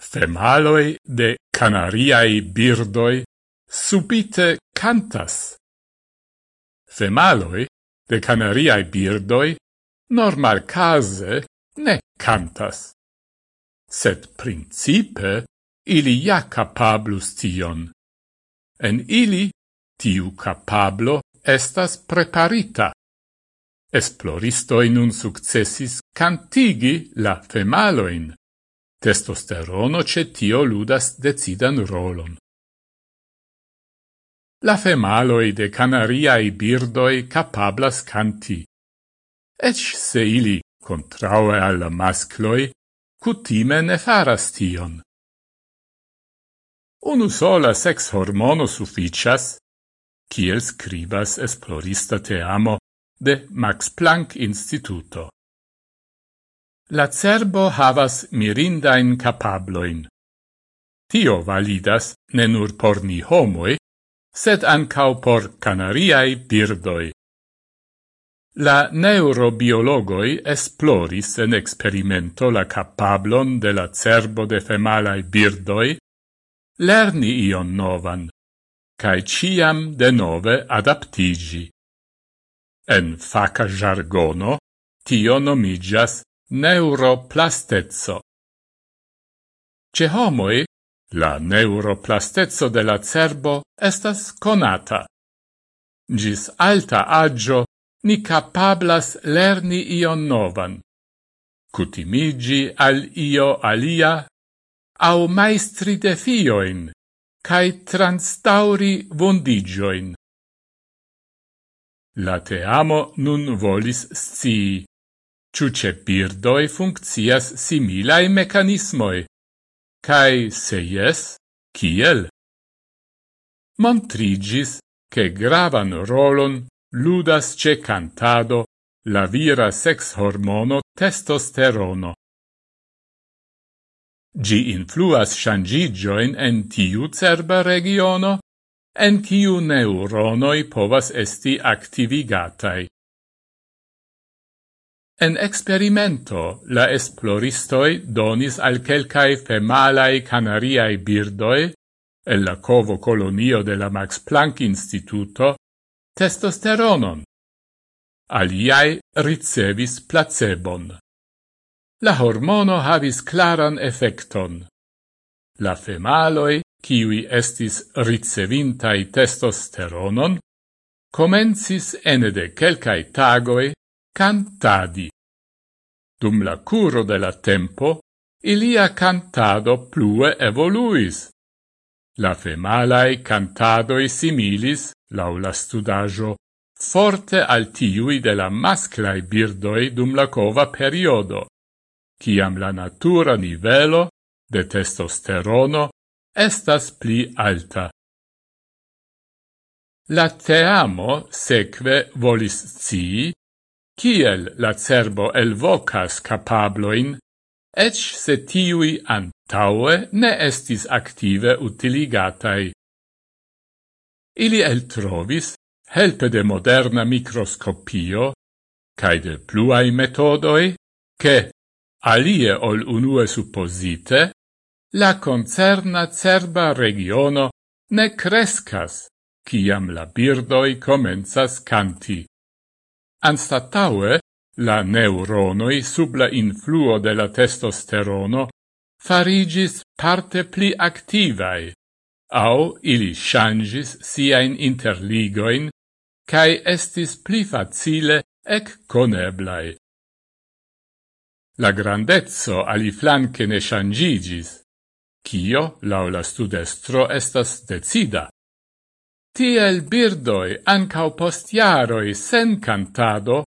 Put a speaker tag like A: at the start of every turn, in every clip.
A: femaloi de canariai birdoi subite cantas. Femaloi de canariai birdoi normal case ne cantas. Sed principe ili ja capablus tion. En ili tiu capablo estas preparita. Esploristoi nun successis cantigi la femaloin. Testosterono ce tio ludas decidan rolon. La femaloi de canariai birdoi capablas canti. Ec se ili, contraue al mascloi, cutime ne faras tion. Unu sola sex hormono sufficias, kiel scribas esplorista teamo de Max Planck Instituto. La cerbo havas mirindain capabloin. Tio validas ne nur por ni homoi, sed ancau por canariai birdoi. La neurobiologoi esploris en experimento la capablon de la cerbo de femalai birdoi, lerni ion novan, cae ciam de nove adaptigi. En faca jargono, tio nomigas neuroplastezzo. Ce homoi, la neuroplastezzo de la cerbo estas conata. Gis alta agio ni capablas lerni ion novan, cutimigi al io alia, au maestri defioin, cae transtauri vondigioin. La teamo nun volis scii, ciu ce birdoi funccias similae mecanismoi, Cai se yes, kiel? Montrigis che gravan rolon ludas ce cantado la vira sex hormono testosterono. Gi influas shangigioin en tiu cerba regiono, en kiu neuronoi povas esti activigatai. En experimento la esploristoi donis al quelcae femalai canariae birdoi, el la covo colonio de la Max Planck Instituto, testosteronon. Aliai ricevis placebon. La hormono havis claran effecton. La femaloi, kiwi estis ricevintai testosteronon, comencis ene de quelcae tagoi cantadi. Dum la curo de la tempo, ilia cantado plue evoluis. La femalae cantadoi similis, laula studajo, forte al tiui de la masclae birdoi dum la cova periodo, ciam la natura nivelo de testosterono estas pli alta. La teamo seque volis cii kiel la cerbo elvocas capabloin, ec se tiui antaue ne estis active utiligatai. Ili eltrovis, helpe de moderna microscopio, cae de pluai metodoi, che, alie ol unue supposite, la concerna cerba regiono ne crescas, ciam la birdoi comenzas canti. Anstataue, la neuronoi sub la influo de la testosterono farigis parte pli activae, au ili changis siain interligoin, cae estis pli facile ec coneblai. La grandezzo ali flanque ne changigis, cio, laula studestro, estas decida. Tiel birdoi ancau post jaroi sen cantado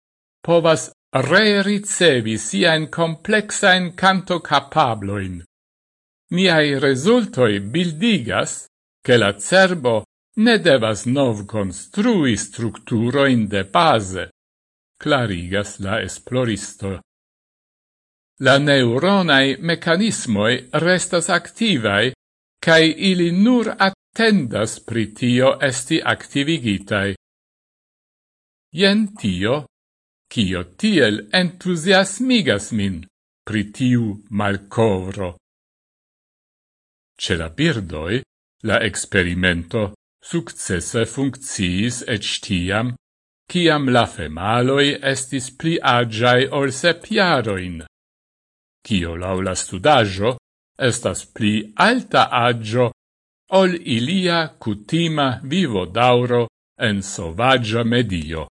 A: povas re ricevi siain complexain canto capabloin. Niai resultoi bildigas che la cerbo ne devas nov construi structuroin de base, clarigas la esploristo. La neuronai mecanismoi restas activae, cae ili nur tendas pri tio esti activigitai. Ien tio, cio tiel entusiasmigas min pri tiu malcovro. Ce la birdoi, la experimento successe funcciis et stiam, ciam la femaloi estis pli agiae ol sepiaroin. cio laula studaggio estas pli alta agio ol ilia cutima vivo dauro en sovaggia medio.